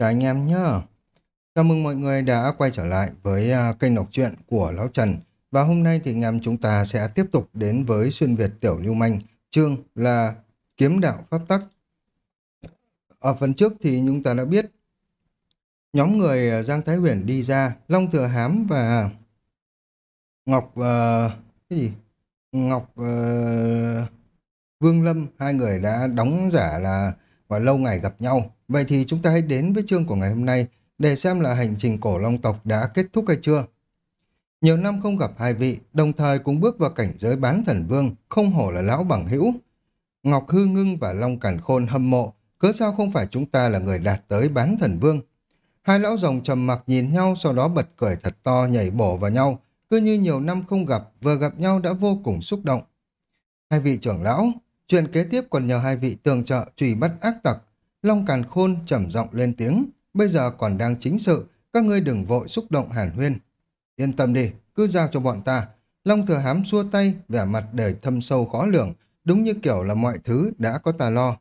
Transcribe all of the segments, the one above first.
Chào anh em nhé, Chào mừng mọi người đã quay trở lại với à, kênh đọc truyện của Lão Trần. Và hôm nay thì anh em chúng ta sẽ tiếp tục đến với xuyên Việt Tiểu Lưu Manh, chương là Kiếm Đạo Pháp Tắc. Ở phần trước thì chúng ta đã biết nhóm người à, Giang Thái Huyền đi ra, Long Thừa Hám và Ngọc... Uh, cái gì? Ngọc... Uh, Vương Lâm, hai người đã đóng giả là và lâu ngày gặp nhau. Vậy thì chúng ta hãy đến với chương của ngày hôm nay để xem là hành trình cổ long tộc đã kết thúc hay chưa. Nhiều năm không gặp hai vị, đồng thời cũng bước vào cảnh giới bán thần vương, không hổ là lão bằng hữu. Ngọc Hư Ngưng và Long Cản Khôn hâm mộ, cớ sao không phải chúng ta là người đạt tới bán thần vương. Hai lão rồng trầm mặc nhìn nhau sau đó bật cười thật to nhảy bổ vào nhau, cứ như nhiều năm không gặp, vừa gặp nhau đã vô cùng xúc động. Hai vị trưởng lão, chuyện kế tiếp còn nhờ hai vị tường trợ truy bắt ác tặc. Long Càn Khôn trầm giọng lên tiếng, bây giờ còn đang chính sự, các ngươi đừng vội xúc động hàn huyên. Yên tâm đi, cứ giao cho bọn ta. Long Thừa Hám xua tay, vẻ mặt đời thâm sâu khó lường, đúng như kiểu là mọi thứ đã có ta lo.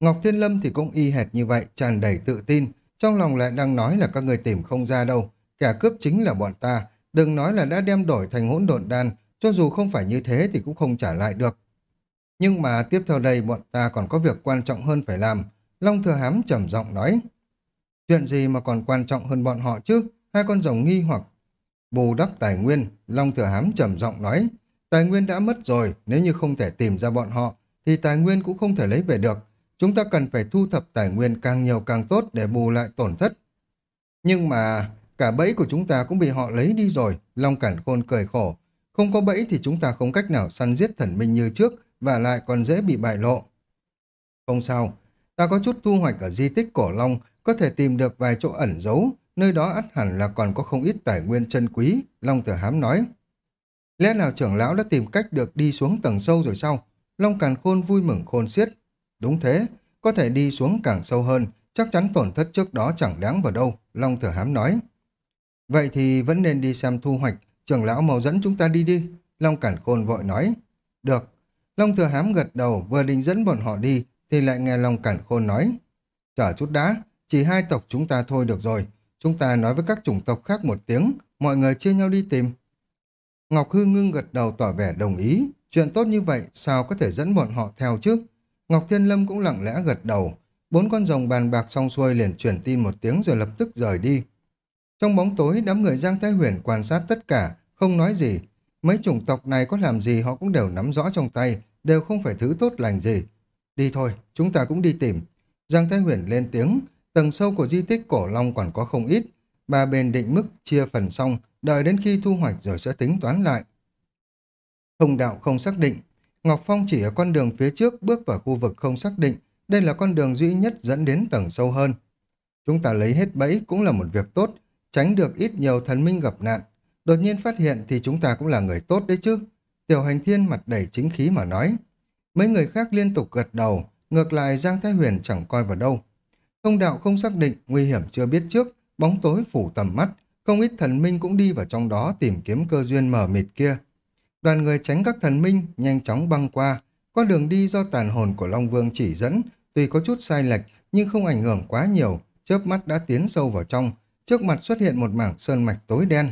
Ngọc Thiên Lâm thì cũng y hệt như vậy, tràn đầy tự tin, trong lòng lại đang nói là các người tìm không ra đâu, kẻ cướp chính là bọn ta, đừng nói là đã đem đổi thành hỗn độn đan, cho dù không phải như thế thì cũng không trả lại được. Nhưng mà tiếp theo đây bọn ta còn có việc quan trọng hơn phải làm. Long Thừa Hám trầm giọng nói. Chuyện gì mà còn quan trọng hơn bọn họ chứ? Hai con rồng nghi hoặc bù đắp tài nguyên. Long Thừa Hám trầm giọng nói. Tài nguyên đã mất rồi, nếu như không thể tìm ra bọn họ, thì tài nguyên cũng không thể lấy về được. Chúng ta cần phải thu thập tài nguyên càng nhiều càng tốt để bù lại tổn thất. Nhưng mà cả bẫy của chúng ta cũng bị họ lấy đi rồi. Long Cản Khôn cười khổ. Không có bẫy thì chúng ta không cách nào săn giết thần minh như trước, và lại còn dễ bị bại lộ. Không sao, ta có chút thu hoạch ở di tích cổ long, có thể tìm được vài chỗ ẩn giấu, nơi đó ắt hẳn là còn có không ít tài nguyên chân quý, Long Tử Hám nói. Lẽ nào trưởng lão đã tìm cách được đi xuống tầng sâu rồi sao? Long Càn Khôn vui mừng khôn xiết. Đúng thế, có thể đi xuống càng sâu hơn, chắc chắn tổn thất trước đó chẳng đáng vào đâu, Long Thừa Hám nói. Vậy thì vẫn nên đi xem thu hoạch, trưởng lão mau dẫn chúng ta đi đi, Long Cản Khôn vội nói. Được, Long Thừa Hám gật đầu vừa định dẫn bọn họ đi thì lại nghe Long Cản Khôn nói Chờ chút đã, chỉ hai tộc chúng ta thôi được rồi. Chúng ta nói với các chủng tộc khác một tiếng, mọi người chia nhau đi tìm. Ngọc Hư ngưng gật đầu tỏ vẻ đồng ý. Chuyện tốt như vậy sao có thể dẫn bọn họ theo chứ? Ngọc Thiên Lâm cũng lặng lẽ gật đầu. Bốn con rồng bàn bạc xong xuôi liền truyền tin một tiếng rồi lập tức rời đi. Trong bóng tối, đám người Giang Thái Huyền quan sát tất cả, không nói gì. Mấy chủng tộc này có làm gì họ cũng đều nắm rõ trong tay, đều không phải thứ tốt lành gì. Đi thôi, chúng ta cũng đi tìm. Giang Thái Huyền lên tiếng, tầng sâu của di tích cổ long còn có không ít. Ba bên định mức chia phần xong, đợi đến khi thu hoạch rồi sẽ tính toán lại. Thông đạo không xác định. Ngọc Phong chỉ ở con đường phía trước bước vào khu vực không xác định. Đây là con đường duy nhất dẫn đến tầng sâu hơn. Chúng ta lấy hết bẫy cũng là một việc tốt, tránh được ít nhiều thần minh gặp nạn. Đột nhiên phát hiện thì chúng ta cũng là người tốt đấy chứ. Tiểu hành thiên mặt đầy chính khí mà nói. Mấy người khác liên tục gật đầu, ngược lại Giang Thái Huyền chẳng coi vào đâu. Thông đạo không xác định, nguy hiểm chưa biết trước, bóng tối phủ tầm mắt, không ít thần minh cũng đi vào trong đó tìm kiếm cơ duyên mở mịt kia. Đoàn người tránh các thần minh, nhanh chóng băng qua, có đường đi do tàn hồn của Long Vương chỉ dẫn, tuy có chút sai lệch nhưng không ảnh hưởng quá nhiều, chớp mắt đã tiến sâu vào trong, trước mặt xuất hiện một mảng sơn mạch tối đen.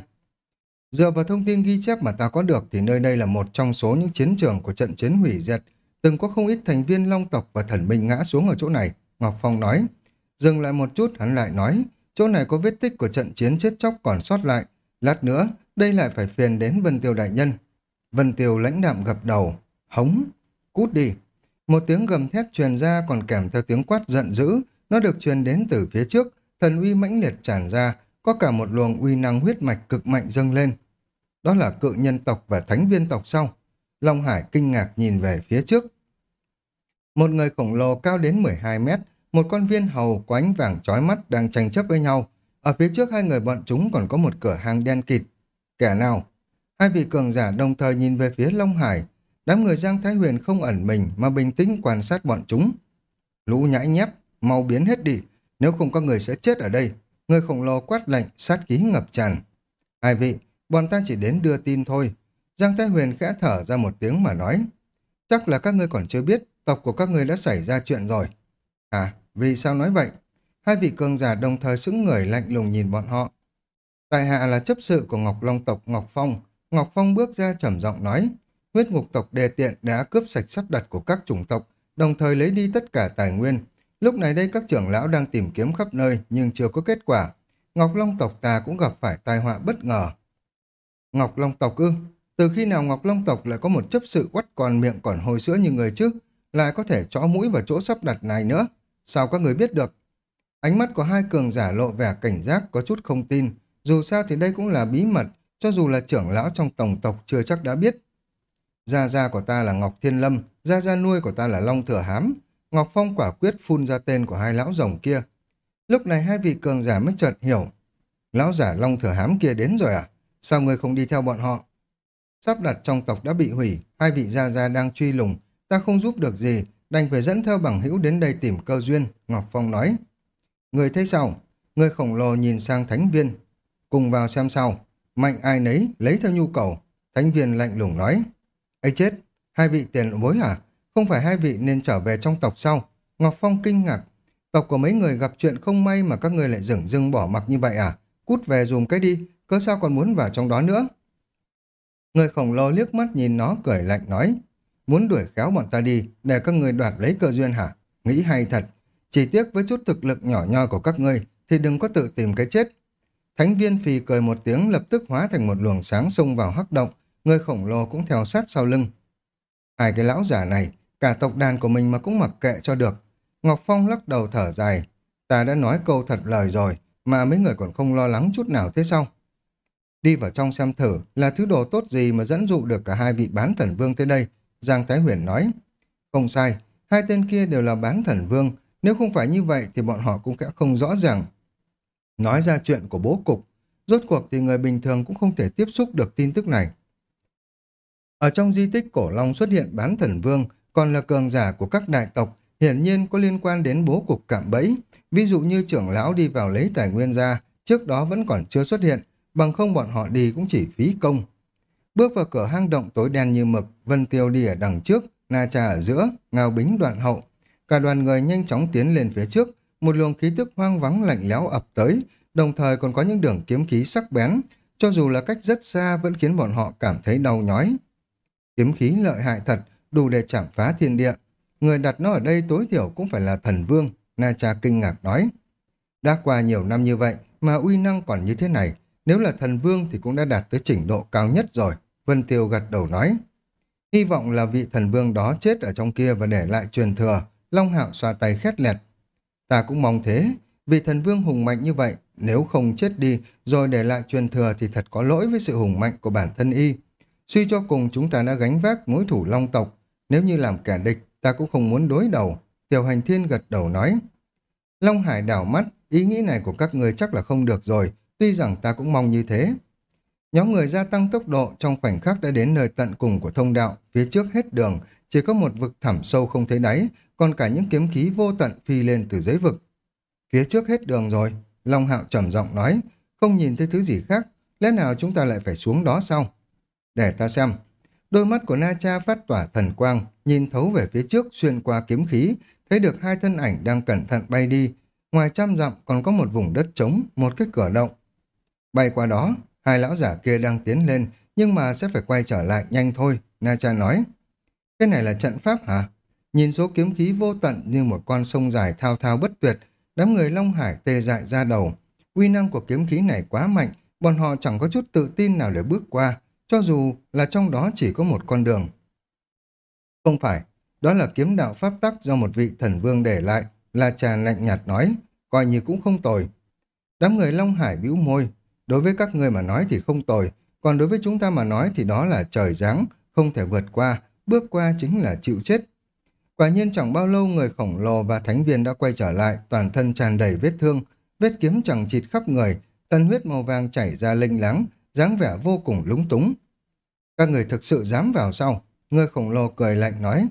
Dựa vào thông tin ghi chép mà ta có được thì nơi đây là một trong số những chiến trường của trận chiến hủy diệt. Từng có không ít thành viên long tộc và thần minh ngã xuống ở chỗ này, Ngọc Phong nói. Dừng lại một chút hắn lại nói, chỗ này có vết tích của trận chiến chết chóc còn sót lại. Lát nữa, đây lại phải phiền đến Vân Tiêu Đại Nhân. Vân Tiêu lãnh đạm gập đầu, hống, cút đi. Một tiếng gầm thét truyền ra còn kèm theo tiếng quát giận dữ, nó được truyền đến từ phía trước, thần uy mãnh liệt tràn ra, có cả một luồng uy năng huyết mạch cực mạnh dâng lên. Đó là cự nhân tộc và thánh viên tộc sau. Long Hải kinh ngạc nhìn về phía trước. Một người khổng lồ cao đến 12 mét, một con viên hầu có ánh vàng chói mắt đang tranh chấp với nhau. Ở phía trước hai người bọn chúng còn có một cửa hàng đen kịt. Kẻ nào? Hai vị cường giả đồng thời nhìn về phía Long Hải. Đám người Giang Thái Huyền không ẩn mình mà bình tĩnh quan sát bọn chúng. Lũ nhãi nhép, mau biến hết đi. Nếu không có người sẽ chết ở đây. Người khổng lồ quát lệnh, sát khí ngập tràn. Hai vị, bọn ta chỉ đến đưa tin thôi. Giang Thái Huyền khẽ thở ra một tiếng mà nói. Chắc là các ngươi còn chưa biết, tộc của các ngươi đã xảy ra chuyện rồi. À, vì sao nói vậy? hai vị cường giả đồng thời sững người lạnh lùng nhìn bọn họ. Tại hạ là chấp sự của Ngọc Long tộc Ngọc Phong. Ngọc Phong bước ra trầm giọng nói, huyết ngục tộc đề tiện đã cướp sạch sắp đặt của các chủng tộc, đồng thời lấy đi tất cả tài nguyên. Lúc này đây các trưởng lão đang tìm kiếm khắp nơi nhưng chưa có kết quả. Ngọc Long tộc ta cũng gặp phải tai họa bất ngờ. Ngọc Long tộc ư? Từ khi nào Ngọc Long tộc lại có một chấp sự quắt còn miệng còn hồi sữa như người trước, lại có thể chõ mũi vào chỗ sắp đặt này nữa? Sao các người biết được? Ánh mắt của hai cường giả lộ vẻ cảnh giác có chút không tin. Dù sao thì đây cũng là bí mật, cho dù là trưởng lão trong tổng tộc chưa chắc đã biết. Gia gia của ta là Ngọc Thiên Lâm, gia gia nuôi của ta là Long Thừa Hám. Ngọc Phong quả quyết phun ra tên của hai lão rồng kia. Lúc này hai vị cường giả mới chợt hiểu. Lão giả Long Thừa Hám kia đến rồi à? Sao người không đi theo bọn họ? Sắp đặt trong tộc đã bị hủy, hai vị gia gia đang truy lùng. Ta không giúp được gì, đành phải dẫn theo bằng hữu đến đây tìm cơ duyên, Ngọc Phong nói. Người thấy sao? Người khổng lồ nhìn sang thánh viên. Cùng vào xem sau. Mạnh ai nấy, lấy theo nhu cầu. Thánh viên lạnh lùng nói. ấy chết, hai vị tiền bối hả? Không phải hai vị nên trở về trong tộc sau. Ngọc Phong kinh ngạc. Tộc của mấy người gặp chuyện không may mà các người lại dửng dưng bỏ mặc như vậy à? Cút về dùm cái đi, cớ sao còn muốn vào trong đó nữa? Người khổng lồ liếc mắt nhìn nó cười lạnh nói. Muốn đuổi khéo bọn ta đi để các người đoạt lấy cơ duyên hả? Nghĩ hay thật. Chỉ tiếc với chút thực lực nhỏ nhoi của các ngươi thì đừng có tự tìm cái chết. Thánh viên phì cười một tiếng lập tức hóa thành một luồng sáng xông vào hắc động, người khổng lồ cũng theo sát sau lưng. Hai cái lão giả này, cả tộc đàn của mình mà cũng mặc kệ cho được. Ngọc Phong lắc đầu thở dài. Ta đã nói câu thật lời rồi, mà mấy người còn không lo lắng chút nào thế sao? Đi vào trong xem thử là thứ đồ tốt gì mà dẫn dụ được cả hai vị bán thần vương tới đây, Giang Thái Huyền nói. Không sai, hai tên kia đều là bán thần vương, nếu không phải như vậy thì bọn họ cũng sẽ không rõ ràng. Nói ra chuyện của bố cục, rốt cuộc thì người bình thường cũng không thể tiếp xúc được tin tức này. Ở trong di tích cổ long xuất hiện bán thần vương, còn là cường giả của các đại tộc, hiển nhiên có liên quan đến bố cục cạm bẫy. Ví dụ như trưởng lão đi vào lấy tài nguyên ra, trước đó vẫn còn chưa xuất hiện, bằng không bọn họ đi cũng chỉ phí công. Bước vào cửa hang động tối đen như mực, Vân Tiêu đi ở đằng trước, Na Cha ở giữa, Ngao Bính đoạn hậu. Cả đoàn người nhanh chóng tiến lên phía trước, một luồng khí tức hoang vắng lạnh lẽo ập tới, đồng thời còn có những đường kiếm khí sắc bén, cho dù là cách rất xa vẫn khiến bọn họ cảm thấy đau nhói. Kiếm khí lợi hại thật, đủ để chạm phá thiên địa. Người đặt nó ở đây tối thiểu cũng phải là thần vương, Na Cha kinh ngạc nói. Đã qua nhiều năm như vậy mà uy năng còn như thế này, nếu là thần vương thì cũng đã đạt tới trình độ cao nhất rồi. Vân Tiêu gật đầu nói. Hy vọng là vị thần vương đó chết ở trong kia và để lại truyền thừa. Long Hạo xoa tay khét lẹt. Ta cũng mong thế. Vị thần vương hùng mạnh như vậy, nếu không chết đi rồi để lại truyền thừa thì thật có lỗi với sự hùng mạnh của bản thân y. Suy cho cùng chúng ta đã gánh vác mối thủ long tộc. Nếu như làm kẻ địch, ta cũng không muốn đối đầu. Tiểu hành thiên gật đầu nói. Long Hải đảo mắt, ý nghĩ này của các người chắc là không được rồi, tuy rằng ta cũng mong như thế. Nhóm người gia tăng tốc độ trong khoảnh khắc đã đến nơi tận cùng của thông đạo, phía trước hết đường, chỉ có một vực thẳm sâu không thấy đáy, còn cả những kiếm khí vô tận phi lên từ dưới vực. Phía trước hết đường rồi, Long Hạo trầm giọng nói, không nhìn thấy thứ gì khác, lẽ nào chúng ta lại phải xuống đó sao? Để ta xem. Đôi mắt của Na Cha phát tỏa thần quang, nhìn thấu về phía trước xuyên qua kiếm khí, thấy được hai thân ảnh đang cẩn thận bay đi. Ngoài trăm dặm còn có một vùng đất trống, một cái cửa động. Bay qua đó, hai lão giả kia đang tiến lên, nhưng mà sẽ phải quay trở lại nhanh thôi, Na Cha nói. Cái này là trận pháp hả? Nhìn số kiếm khí vô tận như một con sông dài thao thao bất tuyệt, đám người Long Hải tê dại ra đầu. Uy năng của kiếm khí này quá mạnh, bọn họ chẳng có chút tự tin nào để bước qua, cho dù là trong đó chỉ có một con đường. Không phải, đó là kiếm đạo pháp tắc do một vị thần vương để lại, là trà lạnh nhạt nói, coi như cũng không tồi. Đám người Long Hải bĩu môi, đối với các người mà nói thì không tồi, còn đối với chúng ta mà nói thì đó là trời giáng, không thể vượt qua, bước qua chính là chịu chết. Quả nhiên chẳng bao lâu người khổng lồ và thánh viên đã quay trở lại, toàn thân tràn đầy vết thương, vết kiếm chẳng chịt khắp người, tân huyết màu vàng chảy ra linh láng, dáng vẻ vô cùng lúng túng. Các người thực sự dám vào sau, người khổng lồ cười lạnh nói.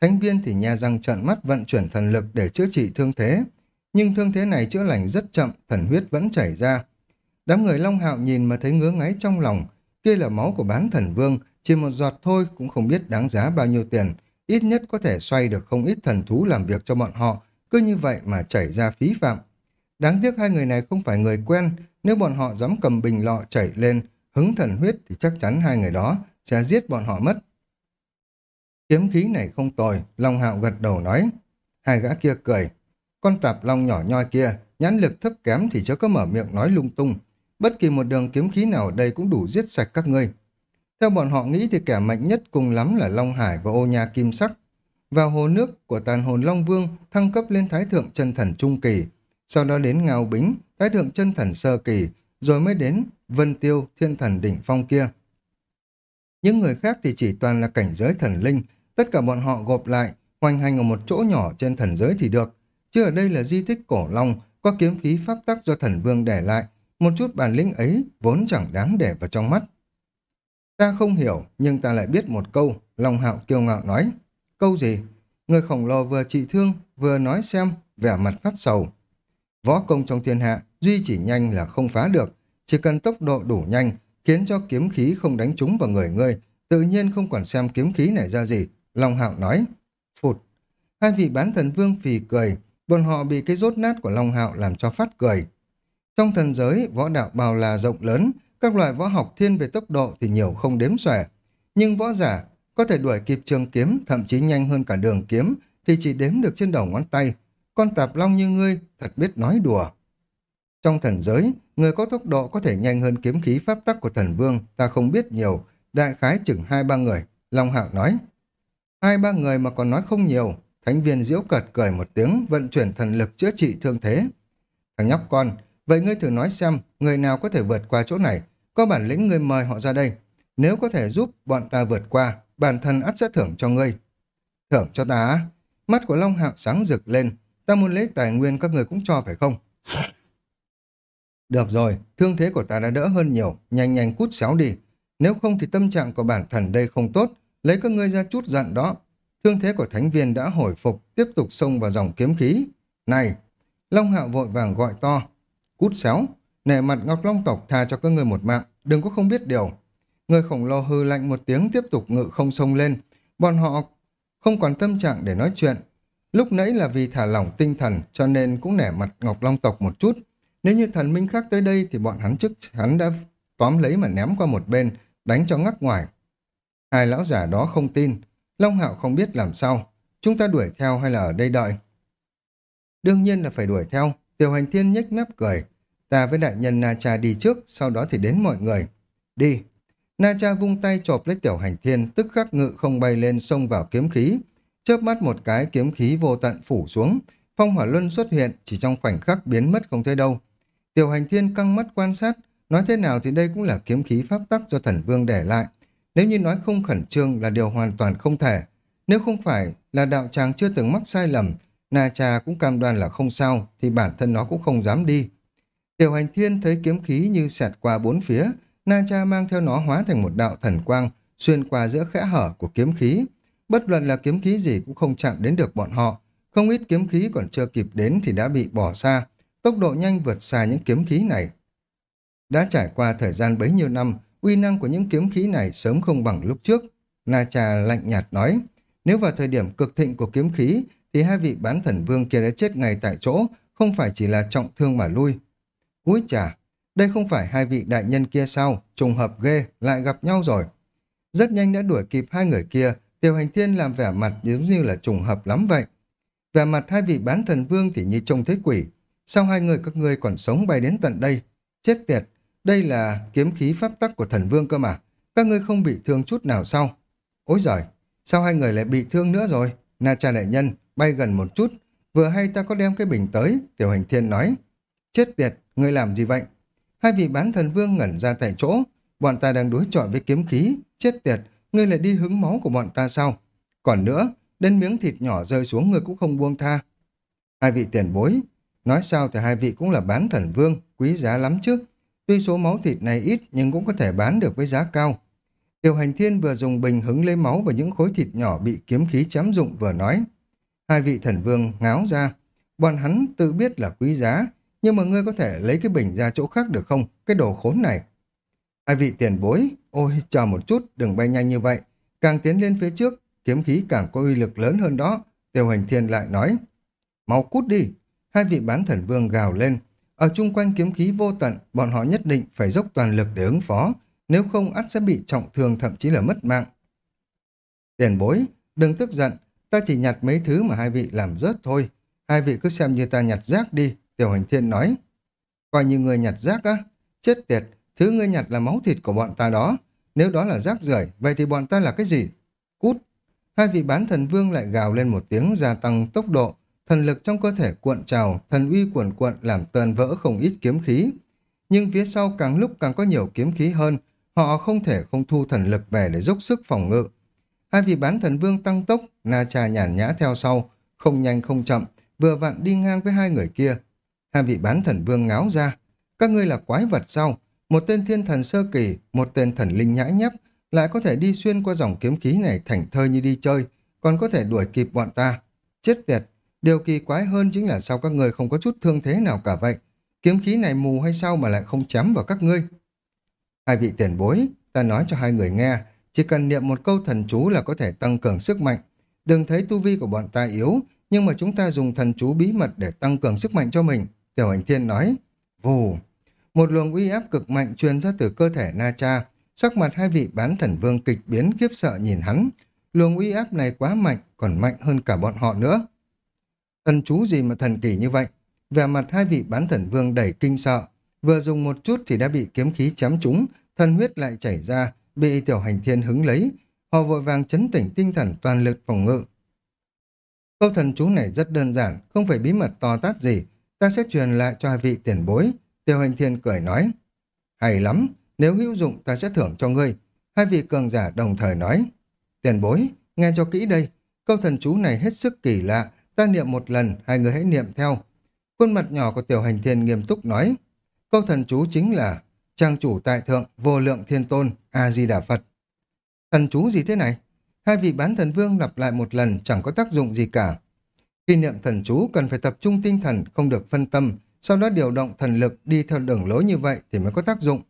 Thánh viên thì nha răng trợn mắt vận chuyển thần lực để chữa trị thương thế, nhưng thương thế này chữa lành rất chậm, thần huyết vẫn chảy ra. Đám người Long Hạo nhìn mà thấy ngứa ngáy trong lòng, kia là máu của bán thần vương, chỉ một giọt thôi cũng không biết đáng giá bao nhiêu tiền, ít nhất có thể xoay được không ít thần thú làm việc cho bọn họ, cứ như vậy mà chảy ra phí phạm. Đáng tiếc hai người này không phải người quen, nếu bọn họ dám cầm bình lọ chảy lên, hứng thần huyết thì chắc chắn hai người đó sẽ giết bọn họ mất. Kiếm khí này không tồi, Long Hạo gật đầu nói. Hai gã kia cười. Con tạp long nhỏ nhoi kia, nhãn lực thấp kém thì chớ có mở miệng nói lung tung. Bất kỳ một đường kiếm khí nào ở đây cũng đủ giết sạch các ngươi. Theo bọn họ nghĩ thì kẻ mạnh nhất cùng lắm là Long Hải và ô nhà kim sắc. Vào hồ nước của tàn hồn Long Vương thăng cấp lên Thái Thượng chân Thần Trung Kỳ, sau đó đến Ngao Bính, Thái Thượng chân Thần Sơ Kỳ, rồi mới đến Vân Tiêu, Thiên Thần Đỉnh Phong kia. Những người khác thì chỉ toàn là cảnh giới thần linh, tất cả bọn họ gộp lại, hoành hành ở một chỗ nhỏ trên thần giới thì được. Chứ ở đây là di tích cổ long, có kiếm khí pháp tắc do thần vương để lại, một chút bản lĩnh ấy vốn chẳng đáng để vào trong mắt. Ta không hiểu, nhưng ta lại biết một câu, Long Hạo kiêu ngạo nói. Câu gì? Người khổng lồ vừa trị thương, vừa nói xem, vẻ mặt phát sầu. Võ công trong thiên hạ, duy chỉ nhanh là không phá được, chỉ cần tốc độ đủ nhanh, khiến cho kiếm khí không đánh trúng vào người ngươi, tự nhiên không còn xem kiếm khí này ra gì. Long Hạo nói, phụt. Hai vị bán thần vương phì cười, bọn họ bị cái rốt nát của Long Hạo làm cho phát cười. Trong thần giới, võ đạo bào là rộng lớn, các loại võ học thiên về tốc độ thì nhiều không đếm xuể. Nhưng võ giả có thể đuổi kịp trường kiếm, thậm chí nhanh hơn cả đường kiếm, thì chỉ đếm được trên đầu ngón tay. Con tạp long như ngươi, thật biết nói đùa. Trong thần giới, người có tốc độ có thể nhanh hơn kiếm khí pháp tắc của thần vương, ta không biết nhiều, đại khái chừng hai ba người. Long Hạo nói, hai ba người mà còn nói không nhiều. Thánh viên diễu cật cười một tiếng, vận chuyển thần lực chữa trị thương thế. Thằng nhóc con, vậy ngươi thử nói xem, người nào có thể vượt qua chỗ này, có bản lĩnh ngươi mời họ ra đây. Nếu có thể giúp bọn ta vượt qua, bản thân ắt sẽ thưởng cho ngươi. Thưởng cho ta Mắt của Long Hạo sáng rực lên, ta muốn lấy tài nguyên các người cũng cho phải không? Được rồi, thương thế của ta đã đỡ hơn nhiều, nhanh nhanh cút xéo đi. Nếu không thì tâm trạng của bản thần đây không tốt, lấy các ngươi ra chút giận đó. Thương thế của thánh viên đã hồi phục, tiếp tục xông vào dòng kiếm khí. Này! Long Hạo vội vàng gọi to. Cút xéo! Nể mặt Ngọc Long tộc tha cho các người một mạng, đừng có không biết điều. Người khổng lồ hư lạnh một tiếng tiếp tục ngự không sông lên. Bọn họ không còn tâm trạng để nói chuyện. Lúc nãy là vì thả lỏng tinh thần cho nên cũng nể mặt Ngọc Long tộc một chút. Nếu như thần minh khác tới đây thì bọn hắn trước hắn đã tóm lấy mà ném qua một bên, đánh cho ngắc ngoài. Hai lão giả đó không tin. Long Hạo không biết làm sao. Chúng ta đuổi theo hay là ở đây đợi? Đương nhiên là phải đuổi theo. Tiểu hành thiên nhếch mép cười. Ta với đại nhân Na Cha đi trước, sau đó thì đến mọi người. Đi. Na Cha vung tay chộp lấy tiểu hành thiên, tức khắc ngự không bay lên xông vào kiếm khí. Chớp mắt một cái kiếm khí vô tận phủ xuống, phong hỏa luân xuất hiện chỉ trong khoảnh khắc biến mất không thấy đâu. Tiểu hành thiên căng mắt quan sát, nói thế nào thì đây cũng là kiếm khí pháp tắc do thần vương để lại. Nếu như nói không khẩn trương là điều hoàn toàn không thể. Nếu không phải là đạo tràng chưa từng mắc sai lầm, Na Cha cũng cam đoan là không sao, thì bản thân nó cũng không dám đi. Tiểu hành thiên thấy kiếm khí như xẹt qua bốn phía, Na Cha mang theo nó hóa thành một đạo thần quang, xuyên qua giữa khẽ hở của kiếm khí. Bất luận là kiếm khí gì cũng không chạm đến được bọn họ. Không ít kiếm khí còn chưa kịp đến thì đã bị bỏ xa. Tốc độ nhanh vượt xa những kiếm khí này. Đã trải qua thời gian bấy nhiêu năm, uy năng của những kiếm khí này sớm không bằng lúc trước. Na Cha lạnh nhạt nói, nếu vào thời điểm cực thịnh của kiếm khí, thì hai vị bán thần vương kia đã chết ngay tại chỗ, không phải chỉ là trọng thương mà lui. Úi chà, đây không phải hai vị đại nhân kia sao, trùng hợp ghê, lại gặp nhau rồi. Rất nhanh đã đuổi kịp hai người kia, Tiểu hành thiên làm vẻ mặt giống như là trùng hợp lắm vậy. Vẻ mặt hai vị bán thần vương thì như trông thấy quỷ. Sao hai người các ngươi còn sống bay đến tận đây? Chết tiệt, đây là kiếm khí pháp tắc của thần vương cơ mà. Các ngươi không bị thương chút nào sao? Ôi giời, sao hai người lại bị thương nữa rồi? Na cha đại nhân, bay gần một chút. Vừa hay ta có đem cái bình tới, tiểu hành thiên nói. Chết tiệt, ngươi làm gì vậy? Hai vị bán thần vương ngẩn ra tại chỗ. Bọn ta đang đối chọi với kiếm khí. Chết tiệt, ngươi lại đi hứng máu của bọn ta sao? Còn nữa, đến miếng thịt nhỏ rơi xuống ngươi cũng không buông tha. Hai vị tiền bối, nói sao thì hai vị cũng là bán thần vương, quý giá lắm chứ. Tuy số máu thịt này ít nhưng cũng có thể bán được với giá cao. Tiểu hành thiên vừa dùng bình hứng lấy máu và những khối thịt nhỏ bị kiếm khí chém dụng vừa nói. Hai vị thần vương ngáo ra. Bọn hắn tự biết là quý giá, nhưng mà ngươi có thể lấy cái bình ra chỗ khác được không? Cái đồ khốn này. Hai vị tiền bối, ôi chờ một chút, đừng bay nhanh như vậy. Càng tiến lên phía trước, kiếm khí càng có uy lực lớn hơn đó. Tiêu hành thiên lại nói, mau cút đi. Hai vị bán thần vương gào lên, Ở chung quanh kiếm khí vô tận, bọn họ nhất định phải dốc toàn lực để ứng phó, nếu không ắt sẽ bị trọng thương thậm chí là mất mạng. Tiền bối, đừng tức giận, ta chỉ nhặt mấy thứ mà hai vị làm rớt thôi. Hai vị cứ xem như ta nhặt rác đi, tiểu hành thiên nói. Coi như người nhặt rác á, chết tiệt, thứ ngươi nhặt là máu thịt của bọn ta đó. Nếu đó là rác rưởi vậy thì bọn ta là cái gì? Cút! Hai vị bán thần vương lại gào lên một tiếng gia tăng tốc độ, thần lực trong cơ thể cuộn trào, thần uy cuộn cuộn làm tờn vỡ không ít kiếm khí. Nhưng phía sau càng lúc càng có nhiều kiếm khí hơn, họ không thể không thu thần lực về để dốc sức phòng ngự. Hai vị bán thần vương tăng tốc, Na Cha nhàn nhã theo sau, không nhanh không chậm, vừa vặn đi ngang với hai người kia. Hai vị bán thần vương ngáo ra, các ngươi là quái vật sao? Một tên thiên thần sơ kỳ, một tên thần linh nhãi nhép, lại có thể đi xuyên qua dòng kiếm khí này thảnh thơi như đi chơi, còn có thể đuổi kịp bọn ta. Chết tiệt, điều kỳ quái hơn chính là sao các ngươi không có chút thương thế nào cả vậy. Kiếm khí này mù hay sao mà lại không chém vào các ngươi? Hai vị tiền bối, ta nói cho hai người nghe, chỉ cần niệm một câu thần chú là có thể tăng cường sức mạnh. Đừng thấy tu vi của bọn ta yếu, nhưng mà chúng ta dùng thần chú bí mật để tăng cường sức mạnh cho mình. Tiểu hành thiên nói, vù. Một luồng uy áp cực mạnh truyền ra từ cơ thể Na Cha, sắc mặt hai vị bán thần vương kịch biến kiếp sợ nhìn hắn. Luồng uy áp này quá mạnh, còn mạnh hơn cả bọn họ nữa. Thần chú gì mà thần kỳ như vậy? Vẻ mặt hai vị bán thần vương đầy kinh sợ. Vừa dùng một chút thì đã bị kiếm khí chém trúng, thần huyết lại chảy ra, bị tiểu hành thiên hứng lấy. Họ vội vàng chấn tỉnh tinh thần toàn lực phòng ngự. Câu thần chú này rất đơn giản, không phải bí mật to tát gì. Ta sẽ truyền lại cho hai vị tiền bối. Tiểu hành thiên cười nói. Hay lắm, nếu hữu dụng ta sẽ thưởng cho ngươi. Hai vị cường giả đồng thời nói. Tiền bối, nghe cho kỹ đây. Câu thần chú này hết sức kỳ lạ. Ta niệm một lần, hai người hãy niệm theo. Khuôn mặt nhỏ của tiểu hành thiên nghiêm túc nói. Câu thần chú chính là Trang chủ tại thượng, vô lượng thiên tôn, A-di-đà Phật. Thần chú gì thế này? Hai vị bán thần vương lặp lại một lần chẳng có tác dụng gì cả. Khi niệm thần chú cần phải tập trung tinh thần, không được phân tâm, sau đó điều động thần lực đi theo đường lối như vậy thì mới có tác dụng.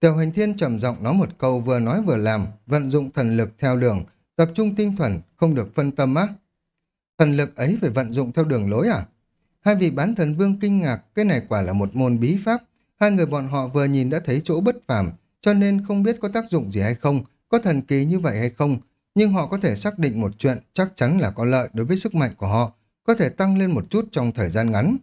Tiểu hành thiên trầm giọng nói một câu vừa nói vừa làm, vận dụng thần lực theo đường, tập trung tinh thần, không được phân tâm á. Thần lực ấy phải vận dụng theo đường lối à? Hai vị bán thần vương kinh ngạc, cái này quả là một môn bí pháp. Hai người bọn họ vừa nhìn đã thấy chỗ bất phàm, cho nên không biết có tác dụng gì hay không, có thần kỳ như vậy hay không, nhưng họ có thể xác định một chuyện chắc chắn là có lợi đối với sức mạnh của họ, có thể tăng lên một chút trong thời gian ngắn.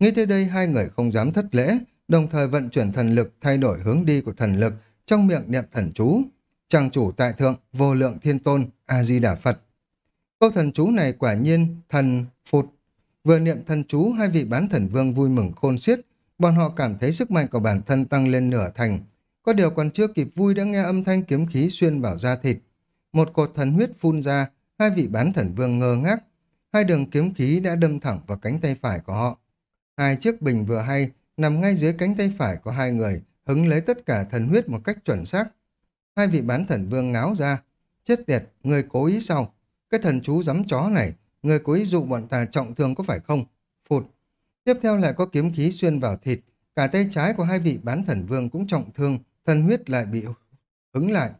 Ngay tới đây hai người không dám thất lễ, đồng thời vận chuyển thần lực thay đổi hướng đi của thần lực, trong miệng niệm thần chú. chàng chủ tại thượng, vô lượng thiên tôn, A-di-đà Phật. Câu thần chú này quả nhiên thần phụt. Vừa niệm thần chú, hai vị bán thần vương vui mừng khôn xiết, bọn họ cảm thấy sức mạnh của bản thân tăng lên nửa thành. Có điều còn chưa kịp vui đã nghe âm thanh kiếm khí xuyên vào da thịt. Một cột thần huyết phun ra, hai vị bán thần vương ngơ ngác. Hai đường kiếm khí đã đâm thẳng vào cánh tay phải của họ. Hai chiếc bình vừa hay nằm ngay dưới cánh tay phải của hai người, hứng lấy tất cả thần huyết một cách chuẩn xác. Hai vị bán thần vương ngáo ra. Chết tiệt, người cố ý sao? Cái thần chú giấm chó này, người cố ý dụ bọn ta trọng thương có phải không? Phụt. Tiếp theo lại có kiếm khí xuyên vào thịt. Cả tay trái của hai vị bán thần vương cũng trọng thương, thần huyết lại bị hứng lại.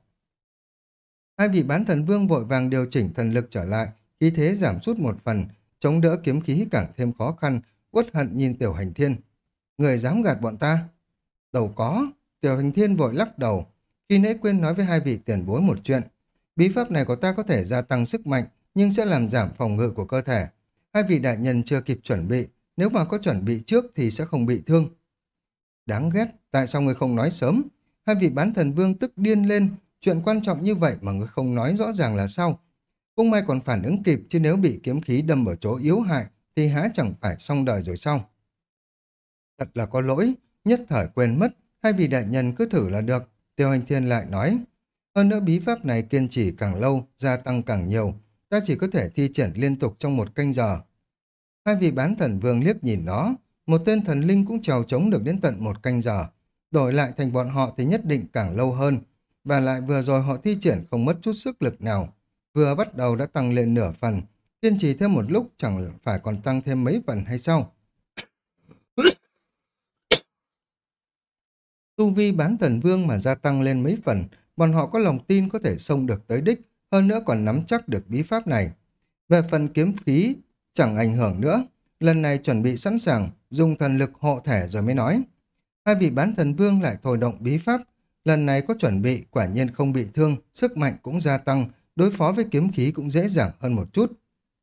Hai vị bán thần vương vội vàng điều chỉnh thần lực trở lại, khí thế giảm sút một phần, chống đỡ kiếm khí càng thêm khó khăn, uất hận nhìn tiểu hành thiên. Người dám gạt bọn ta? đầu có, tiểu hành thiên vội lắc đầu. Khi nãy quên nói với hai vị tiền bối một chuyện. Bí pháp này của ta có thể gia tăng sức mạnh, nhưng sẽ làm giảm phòng ngự của cơ thể. Hai vị đại nhân chưa kịp chuẩn bị, nếu mà có chuẩn bị trước thì sẽ không bị thương. Đáng ghét, tại sao người không nói sớm? Hai vị bán thần vương tức điên lên, chuyện quan trọng như vậy mà người không nói rõ ràng là sao? Cũng may còn phản ứng kịp chứ nếu bị kiếm khí đâm ở chỗ yếu hại thì há chẳng phải xong đời rồi sao? Thật là có lỗi, nhất thời quên mất, hai vị đại nhân cứ thử là được. Tiêu hành thiên lại nói, hơn nữa bí pháp này kiên trì càng lâu, gia tăng càng nhiều, ta chỉ có thể thi triển liên tục trong một canh giờ. Hai vị bán thần vương liếc nhìn nó, một tên thần linh cũng trèo chống được đến tận một canh giờ. Đổi lại thành bọn họ thì nhất định càng lâu hơn. Và lại vừa rồi họ thi triển không mất chút sức lực nào. Vừa bắt đầu đã tăng lên nửa phần. Kiên trì thêm một lúc chẳng phải còn tăng thêm mấy phần hay sao? Tu vi bán thần vương mà gia tăng lên mấy phần, bọn họ có lòng tin có thể xông được tới đích, hơn nữa còn nắm chắc được bí pháp này. Về phần kiếm khí, chẳng ảnh hưởng nữa. lần này chuẩn bị sẵn sàng, dùng thần lực hộ thể rồi mới nói. Hai vị bán thần vương lại thôi động bí pháp, lần này có chuẩn bị, quả nhiên không bị thương, sức mạnh cũng gia tăng, đối phó với kiếm khí cũng dễ dàng hơn một chút.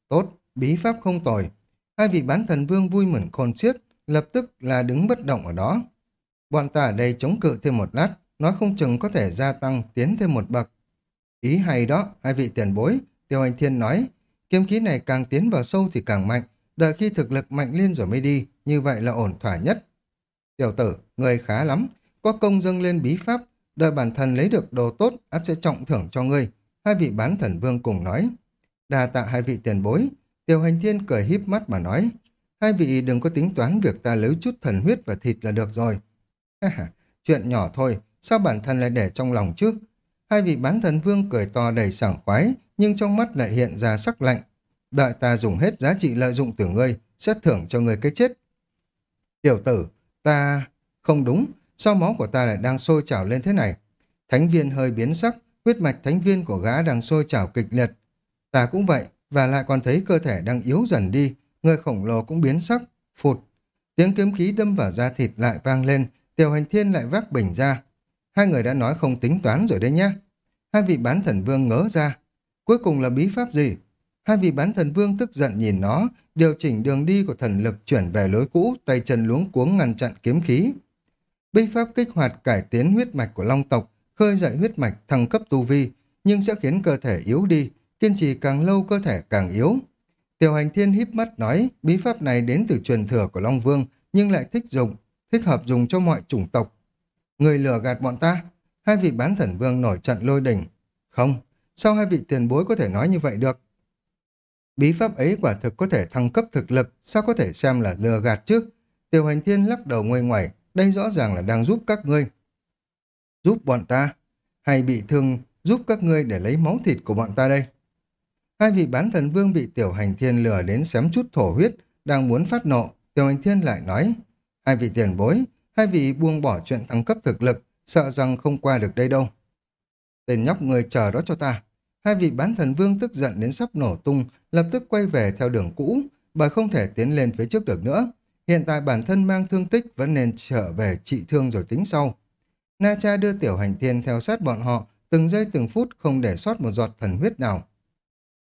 Tốt, bí pháp không tồi. Hai vị bán thần vương vui mừng khôn xiết, lập tức là đứng bất động ở đó. Bọn ta ở đây chống cự thêm một lát, nói không chừng có thể gia tăng, tiến thêm một bậc. Ý hay đó, hai vị tiền bối, Tiêu anh Thiên nói, kiếm khí này càng tiến vào sâu thì càng mạnh, đợi khi thực lực mạnh lên rồi mới đi, như vậy là ổn thỏa nhất. Tiểu tử, người khá lắm, có công dâng lên bí pháp, đợi bản thân lấy được đồ tốt, ắt sẽ trọng thưởng cho ngươi. Hai vị bán thần vương cùng nói. Đà tạ hai vị tiền bối, Tiểu Hành Thiên cười híp mắt mà nói, hai vị đừng có tính toán việc ta lấy chút thần huyết và thịt là được rồi. Chuyện nhỏ thôi, sao bản thân lại để trong lòng chứ? Hai vị bán thần vương cười to đầy sảng khoái, nhưng trong mắt lại hiện ra sắc lạnh. Đợi ta dùng hết giá trị lợi dụng từ ngươi, sẽ thưởng cho ngươi cái chết. Tiểu tử, ta... Không đúng, sao máu của ta lại đang sôi trào lên thế này? Thánh viên hơi biến sắc, huyết mạch thánh viên của gã đang sôi trào kịch liệt. Ta cũng vậy, và lại còn thấy cơ thể đang yếu dần đi, người khổng lồ cũng biến sắc, phụt. Tiếng kiếm khí đâm vào da thịt lại vang lên, tiểu hành thiên lại vác bình ra. Hai người đã nói không tính toán rồi đấy nhá. Hai vị bán thần vương ngớ ra. Cuối cùng là bí pháp gì? Hai vị bán thần vương tức giận nhìn nó, điều chỉnh đường đi của thần lực chuyển về lối cũ, tay chân luống cuống ngăn chặn kiếm khí. Bí pháp kích hoạt cải tiến huyết mạch của long tộc, khơi dậy huyết mạch thăng cấp tu vi, nhưng sẽ khiến cơ thể yếu đi, kiên trì càng lâu cơ thể càng yếu. Tiểu hành thiên híp mắt nói, bí pháp này đến từ truyền thừa của Long Vương, nhưng lại thích dùng, thích hợp dùng cho mọi chủng tộc. Người lừa gạt bọn ta, hai vị bán thần vương nổi trận lôi đỉnh. Không, sao hai vị tiền bối có thể nói như vậy được? Bí pháp ấy quả thực có thể thăng cấp thực lực, sao có thể xem là lừa gạt chứ? Tiểu hành thiên lắc đầu nguôi ngoẩy, đây rõ ràng là đang giúp các ngươi. Giúp bọn ta? Hay bị thương giúp các ngươi để lấy máu thịt của bọn ta đây? Hai vị bán thần vương bị tiểu hành thiên lừa đến xém chút thổ huyết, đang muốn phát nộ, tiểu hành thiên lại nói, hai vị tiền bối, hai vị buông bỏ chuyện thăng cấp thực lực, sợ rằng không qua được đây đâu. Tên nhóc người chờ đó cho ta. Hai vị bán thần vương tức giận đến sắp nổ tung, lập tức quay về theo đường cũ, bởi không thể tiến lên phía trước được nữa. Hiện tại bản thân mang thương tích vẫn nên trở về trị thương rồi tính sau. Na cha đưa tiểu hành thiên theo sát bọn họ, từng giây từng phút không để sót một giọt thần huyết nào.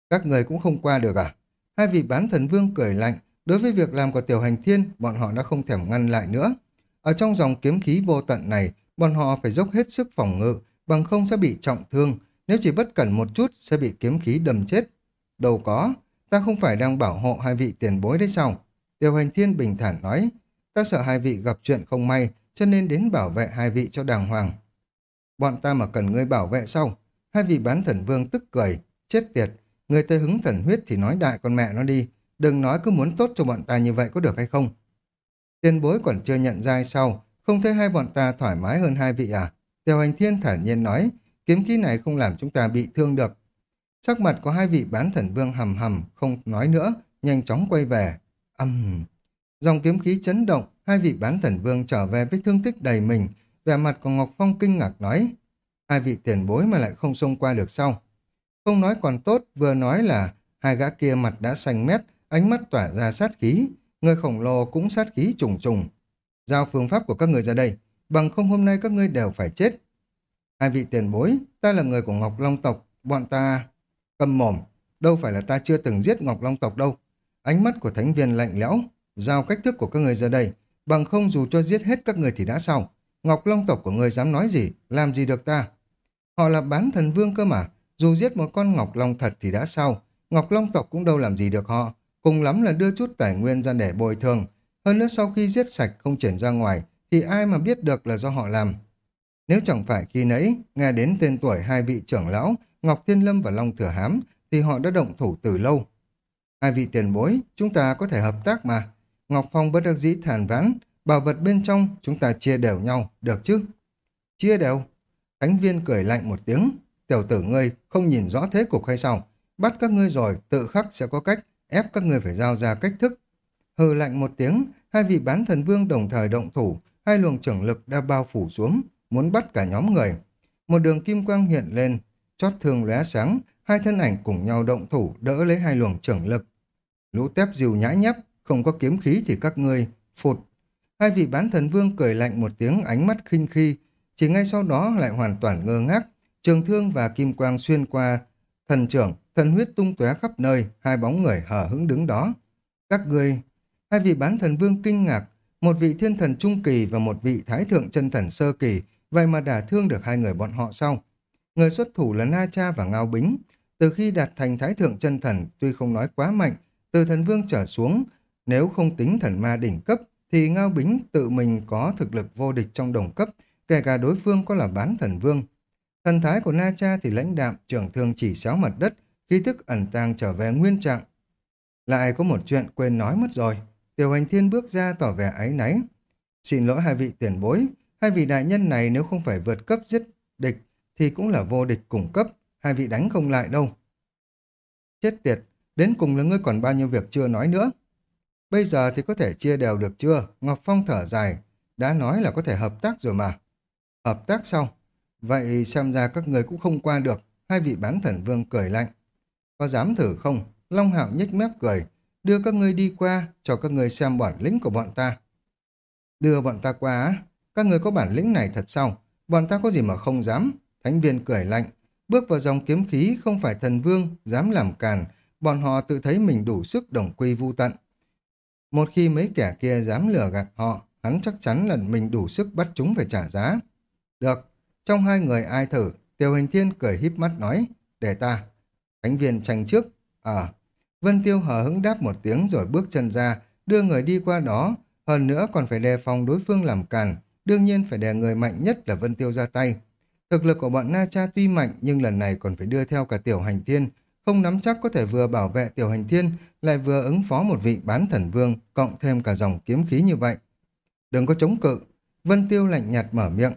Các người cũng không qua được à? Hai vị bán thần vương cười lạnh, đối với việc làm của tiểu hành thiên, bọn họ đã không thèm ngăn lại nữa. Ở trong dòng kiếm khí vô tận này, bọn họ phải dốc hết sức phòng ngự, bằng không sẽ bị trọng thương, nếu chỉ bất cẩn một chút sẽ bị kiếm khí đâm chết. Đâu có, ta không phải đang bảo hộ hai vị tiền bối đấy sao? Tiêu hành thiên bình thản nói, ta sợ hai vị gặp chuyện không may, cho nên đến bảo vệ hai vị cho đàng hoàng. Bọn ta mà cần ngươi bảo vệ sau. Hai vị bán thần vương tức cười, chết tiệt, người tới hứng thần huyết thì nói đại con mẹ nó đi, đừng nói cứ muốn tốt cho bọn ta như vậy có được hay không. Tiền bối còn chưa nhận ra sau, không thấy hai bọn ta thoải mái hơn hai vị à? Tiêu hành thiên thản nhiên nói, kiếm khí này không làm chúng ta bị thương được. Sắc mặt của hai vị bán thần vương hầm hầm, không nói nữa, nhanh chóng quay về. Âm... Uhm. Dòng kiếm khí chấn động, hai vị bán thần vương trở về với thương tích đầy mình. Vẻ mặt của Ngọc Phong kinh ngạc nói, hai vị tiền bối mà lại không xông qua được sau. Không nói còn tốt, vừa nói là hai gã kia mặt đã xanh mét, ánh mắt tỏa ra sát khí, người khổng lồ cũng sát khí trùng trùng. Giao phương pháp của các người ra đây, bằng không hôm nay các ngươi đều phải chết. Hai vị tiền bối, ta là người của Ngọc Long tộc, bọn ta... Cầm mồm, đâu phải là ta chưa từng giết Ngọc Long tộc đâu. Ánh mắt của thánh viên lạnh lẽo, giao cách thức của các người ra đây, bằng không dù cho giết hết các người thì đã sao. Ngọc Long tộc của người dám nói gì, làm gì được ta. Họ là bán thần vương cơ mà, dù giết một con Ngọc Long thật thì đã sao. Ngọc Long tộc cũng đâu làm gì được họ, cùng lắm là đưa chút tài nguyên ra để bồi thường. Hơn nữa sau khi giết sạch không chuyển ra ngoài, thì ai mà biết được là do họ làm. Nếu chẳng phải khi nãy nghe đến tên tuổi hai vị trưởng lão Ngọc Thiên Lâm và Long Thừa Hám thì họ đã động thủ từ lâu. Hai vị tiền bối, chúng ta có thể hợp tác mà. Ngọc Phong bất đắc dĩ thản ván, bảo vật bên trong chúng ta chia đều nhau, được chứ? Chia đều. Thánh viên cười lạnh một tiếng. Tiểu tử ngươi không nhìn rõ thế cục hay sao? Bắt các ngươi rồi, tự khắc sẽ có cách ép các ngươi phải giao ra cách thức. Hừ lạnh một tiếng, hai vị bán thần vương đồng thời động thủ, hai luồng trưởng lực đã bao phủ xuống, muốn bắt cả nhóm người. Một đường kim quang hiện lên, chót thương lóe sáng, hai thân ảnh cùng nhau động thủ đỡ lấy hai luồng trưởng lực. Lũ tép dìu nhã nhấp, không có kiếm khí thì các ngươi phụt. Hai vị bán thần vương cười lạnh một tiếng ánh mắt khinh khi, chỉ ngay sau đó lại hoàn toàn ngơ ngác, trường thương và kim quang xuyên qua thần trưởng, thần huyết tung tóe khắp nơi, hai bóng người hở hững đứng đó. Các ngươi, hai vị bán thần vương kinh ngạc, một vị thiên thần trung kỳ và một vị thái thượng chân thần sơ kỳ, vậy mà đả thương được hai người bọn họ sau. Người xuất thủ là Na Cha và Ngao Bính. Từ khi đạt thành thái thượng chân thần, tuy không nói quá mạnh, từ thần vương trở xuống, nếu không tính thần ma đỉnh cấp, thì Ngao Bính tự mình có thực lực vô địch trong đồng cấp, kể cả đối phương có là bán thần vương. Thần thái của Na Cha thì lãnh đạm, trưởng thương chỉ xéo mặt đất, khí thức ẩn tàng trở về nguyên trạng. Lại có một chuyện quên nói mất rồi. Tiểu hành thiên bước ra tỏ vẻ áy náy. Xin lỗi hai vị tiền bối, hai vị đại nhân này nếu không phải vượt cấp giết địch thì cũng là vô địch cùng cấp, hai vị đánh không lại đâu. Chết tiệt, đến cùng là ngươi còn bao nhiêu việc chưa nói nữa. Bây giờ thì có thể chia đều được chưa? Ngọc Phong thở dài, đã nói là có thể hợp tác rồi mà. Hợp tác sau. Vậy xem ra các người cũng không qua được. Hai vị bán thần vương cười lạnh. Có dám thử không? Long Hạo nhếch mép cười. Đưa các ngươi đi qua, cho các ngươi xem bản lĩnh của bọn ta. Đưa bọn ta qua á? Các người có bản lĩnh này thật sao? Bọn ta có gì mà không dám? Thánh viên cười lạnh. Bước vào dòng kiếm khí không phải thần vương, dám làm càn. Bọn họ tự thấy mình đủ sức đồng quy vu tận. Một khi mấy kẻ kia dám lừa gạt họ, hắn chắc chắn là mình đủ sức bắt chúng phải trả giá. Được, trong hai người ai thử, Tiêu Hình Thiên cười híp mắt nói, để ta. thánh viên tranh trước. À, Vân Tiêu hờ hững đáp một tiếng rồi bước chân ra, đưa người đi qua đó. Hơn nữa còn phải đề phòng đối phương làm càn, đương nhiên phải để người mạnh nhất là Vân Tiêu ra tay. Thực lực của bọn Na Cha tuy mạnh nhưng lần này còn phải đưa theo cả Tiểu Hành Thiên, không nắm chắc có thể vừa bảo vệ Tiểu Hành Thiên lại vừa ứng phó một vị bán thần vương cộng thêm cả dòng kiếm khí như vậy. Đừng có chống cự, Vân Tiêu lạnh nhạt mở miệng.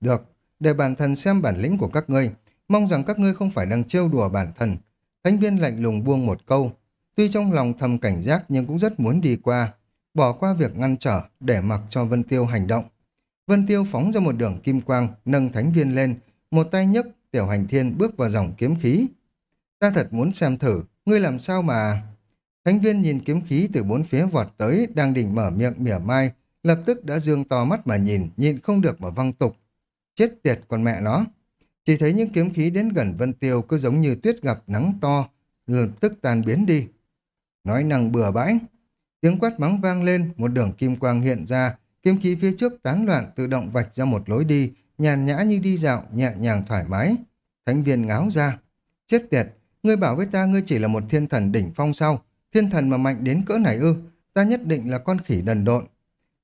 Được, để bản thân xem bản lĩnh của các ngươi, mong rằng các ngươi không phải đang trêu đùa bản thân. Thánh viên lạnh lùng buông một câu, tuy trong lòng thầm cảnh giác nhưng cũng rất muốn đi qua, bỏ qua việc ngăn trở để mặc cho Vân Tiêu hành động. Vân Tiêu phóng ra một đường kim quang, nâng thánh viên lên, một tay nhấc tiểu hành thiên bước vào dòng kiếm khí. Ta thật muốn xem thử, ngươi làm sao mà... Thánh viên nhìn kiếm khí từ bốn phía vọt tới, đang định mở miệng mỉa mai, lập tức đã dương to mắt mà nhìn, nhìn không được mà văng tục. Chết tiệt con mẹ nó. Chỉ thấy những kiếm khí đến gần Vân Tiêu cứ giống như tuyết gặp nắng to, lập tức tan biến đi. Nói năng bừa bãi. Tiếng quát mắng vang lên, một đường kim quang hiện ra, kiếm khí phía trước tán loạn tự động vạch ra một lối đi, nhàn nhã như đi dạo, nhẹ nhàng thoải mái. Thánh viên ngáo ra. Chết tiệt, ngươi bảo với ta ngươi chỉ là một thiên thần đỉnh phong sau, thiên thần mà mạnh đến cỡ này ư, ta nhất định là con khỉ đần độn.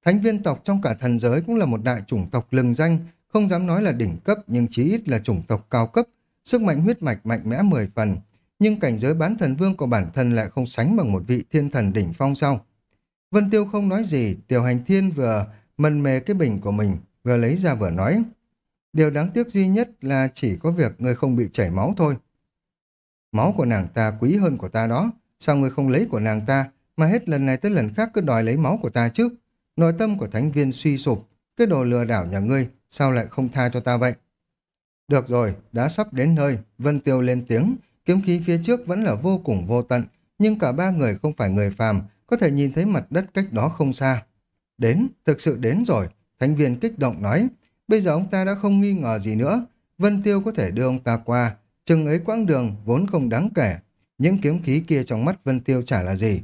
Thánh viên tộc trong cả thần giới cũng là một đại chủng tộc lừng danh, không dám nói là đỉnh cấp nhưng chí ít là chủng tộc cao cấp, sức mạnh huyết mạch mạnh mẽ 10 phần. Nhưng cảnh giới bán thần vương của bản thân lại không sánh bằng một vị thiên thần đỉnh phong sau. Vân Tiêu không nói gì, tiểu hành thiên vừa mần mê cái bình của mình, vừa lấy ra vừa nói. Điều đáng tiếc duy nhất là chỉ có việc người không bị chảy máu thôi. Máu của nàng ta quý hơn của ta đó, sao người không lấy của nàng ta, mà hết lần này tới lần khác cứ đòi lấy máu của ta chứ? Nội tâm của thánh viên suy sụp, cái đồ lừa đảo nhà ngươi, sao lại không tha cho ta vậy? Được rồi, đã sắp đến nơi, Vân Tiêu lên tiếng, kiếm khí phía trước vẫn là vô cùng vô tận, nhưng cả ba người không phải người phàm, có thể nhìn thấy mặt đất cách đó không xa. Đến, thực sự đến rồi, thánh viên kích động nói, bây giờ ông ta đã không nghi ngờ gì nữa, Vân Tiêu có thể đưa ông ta qua, chừng ấy quãng đường vốn không đáng kể, những kiếm khí kia trong mắt Vân Tiêu chả là gì.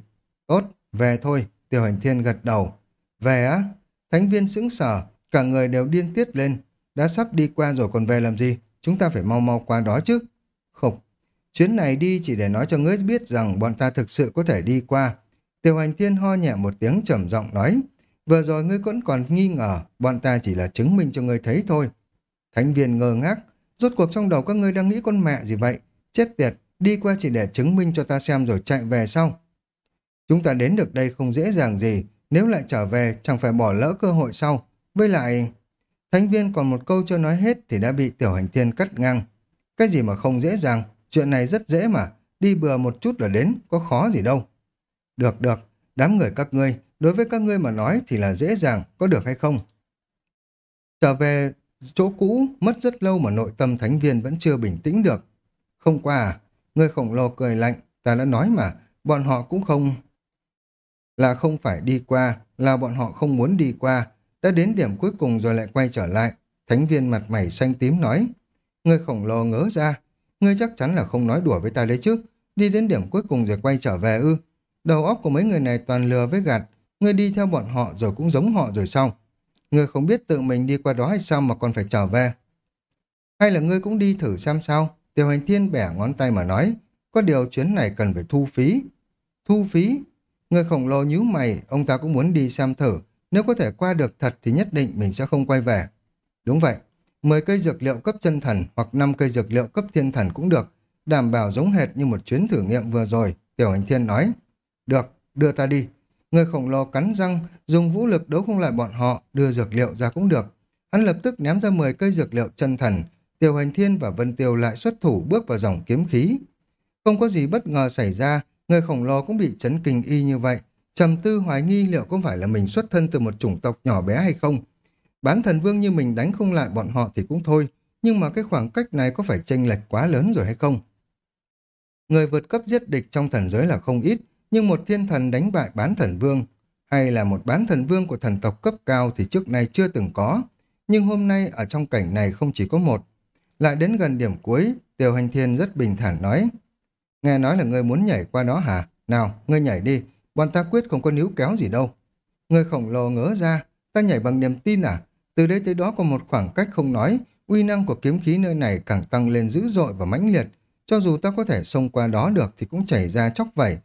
Tốt, về thôi, Tiêu Hành Thiên gật đầu. Về á? Thánh viên sững sờ, cả người đều điên tiết lên. Đã sắp đi qua rồi còn về làm gì? Chúng ta phải mau mau qua đó chứ. Khục, chuyến này đi chỉ để nói cho ngươi biết rằng bọn ta thực sự có thể đi qua. Tiêu hành thiên ho nhẹ một tiếng trầm giọng nói. Vừa rồi ngươi vẫn còn nghi ngờ, bọn ta chỉ là chứng minh cho ngươi thấy thôi. Thánh viên ngơ ngác, rốt cuộc trong đầu các ngươi đang nghĩ con mẹ gì vậy? Chết tiệt, đi qua chỉ để chứng minh cho ta xem rồi chạy về sau. Chúng ta đến được đây không dễ dàng gì, nếu lại trở về chẳng phải bỏ lỡ cơ hội sau. Với lại, thánh viên còn một câu chưa nói hết thì đã bị tiểu hành thiên cắt ngang. Cái gì mà không dễ dàng, chuyện này rất dễ mà, đi bừa một chút là đến, có khó gì đâu. Được được, đám người các ngươi, đối với các ngươi mà nói thì là dễ dàng, có được hay không? Trở về chỗ cũ, mất rất lâu mà nội tâm thánh viên vẫn chưa bình tĩnh được. Không qua à, người khổng lồ cười lạnh, ta đã nói mà, bọn họ cũng không... là không phải đi qua, là bọn họ không muốn đi qua. Đã đến điểm cuối cùng rồi lại quay trở lại. Thánh viên mặt mày xanh tím nói. Người khổng lồ ngớ ra. Ngươi chắc chắn là không nói đùa với ta đấy chứ. Đi đến điểm cuối cùng rồi quay trở về ư. Đầu óc của mấy người này toàn lừa với gạt. Ngươi đi theo bọn họ rồi cũng giống họ rồi sao? Ngươi không biết tự mình đi qua đó hay sao mà còn phải trở về. Hay là ngươi cũng đi thử xem sao? Tiểu hành thiên bẻ ngón tay mà nói. Có điều chuyến này cần phải thu phí. Thu phí? Người khổng lồ nhíu mày, ông ta cũng muốn đi xem thử. Nếu có thể qua được thật thì nhất định mình sẽ không quay về. Đúng vậy, 10 cây dược liệu cấp chân thần hoặc 5 cây dược liệu cấp thiên thần cũng được. Đảm bảo giống hệt như một chuyến thử nghiệm vừa rồi, Tiểu Hành Thiên nói. Được, đưa ta đi. Người khổng lồ cắn răng, dùng vũ lực đấu không lại bọn họ, đưa dược liệu ra cũng được. Hắn lập tức ném ra 10 cây dược liệu chân thần. tiêu Hành Thiên và Vân Tiêu lại xuất thủ bước vào dòng kiếm khí. Không có gì bất ngờ xảy ra, người khổng lồ cũng bị chấn kinh y như vậy. trầm tư hoài nghi liệu có phải là mình xuất thân từ một chủng tộc nhỏ bé hay không. Bán thần vương như mình đánh không lại bọn họ thì cũng thôi, nhưng mà cái khoảng cách này có phải chênh lệch quá lớn rồi hay không? Người vượt cấp giết địch trong thần giới là không ít, nhưng một thiên thần đánh bại bán thần vương, hay là một bán thần vương của thần tộc cấp cao thì trước nay chưa từng có. Nhưng hôm nay ở trong cảnh này không chỉ có một. Lại đến gần điểm cuối, Tiêu Hành Thiên rất bình thản nói. Nghe nói là ngươi muốn nhảy qua đó hả? Nào, ngươi nhảy đi, bọn ta quyết không có níu kéo gì đâu. Người khổng lồ ngỡ ra, ta nhảy bằng niềm tin à? Từ đây tới đó còn một khoảng cách không nói, uy năng của kiếm khí nơi này càng tăng lên dữ dội và mãnh liệt. Cho dù ta có thể xông qua đó được thì cũng chảy ra chóc vẩy,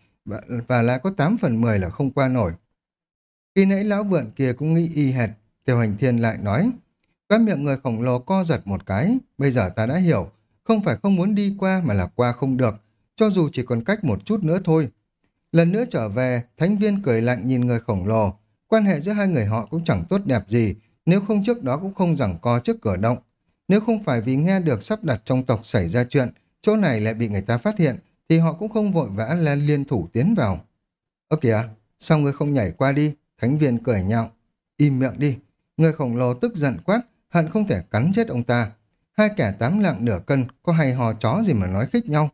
và, lại có 8 phần 10 là không qua nổi. Khi nãy lão vượn kia cũng nghĩ y hệt, Tiêu Hành Thiên lại nói, các miệng người khổng lồ co giật một cái, bây giờ ta đã hiểu, không phải không muốn đi qua mà là qua không được, cho dù chỉ còn cách một chút nữa thôi. Lần nữa trở về, Thánh Viên cười lạnh nhìn người khổng lồ, quan hệ giữa hai người họ cũng chẳng tốt đẹp gì, nếu không trước đó cũng không giằng co trước cửa động. Nếu không phải vì nghe được sắp đặt trong tộc xảy ra chuyện, chỗ này lại bị người ta phát hiện, thì họ cũng không vội vã lên liên thủ tiến vào. Ơ kìa, sao ngươi không nhảy qua đi? Thánh viên cười nhạo. Im miệng đi. Người khổng lồ tức giận quát, hận không thể cắn chết ông ta. Hai kẻ tám lạng nửa cân, có hay hò chó gì mà nói khích nhau.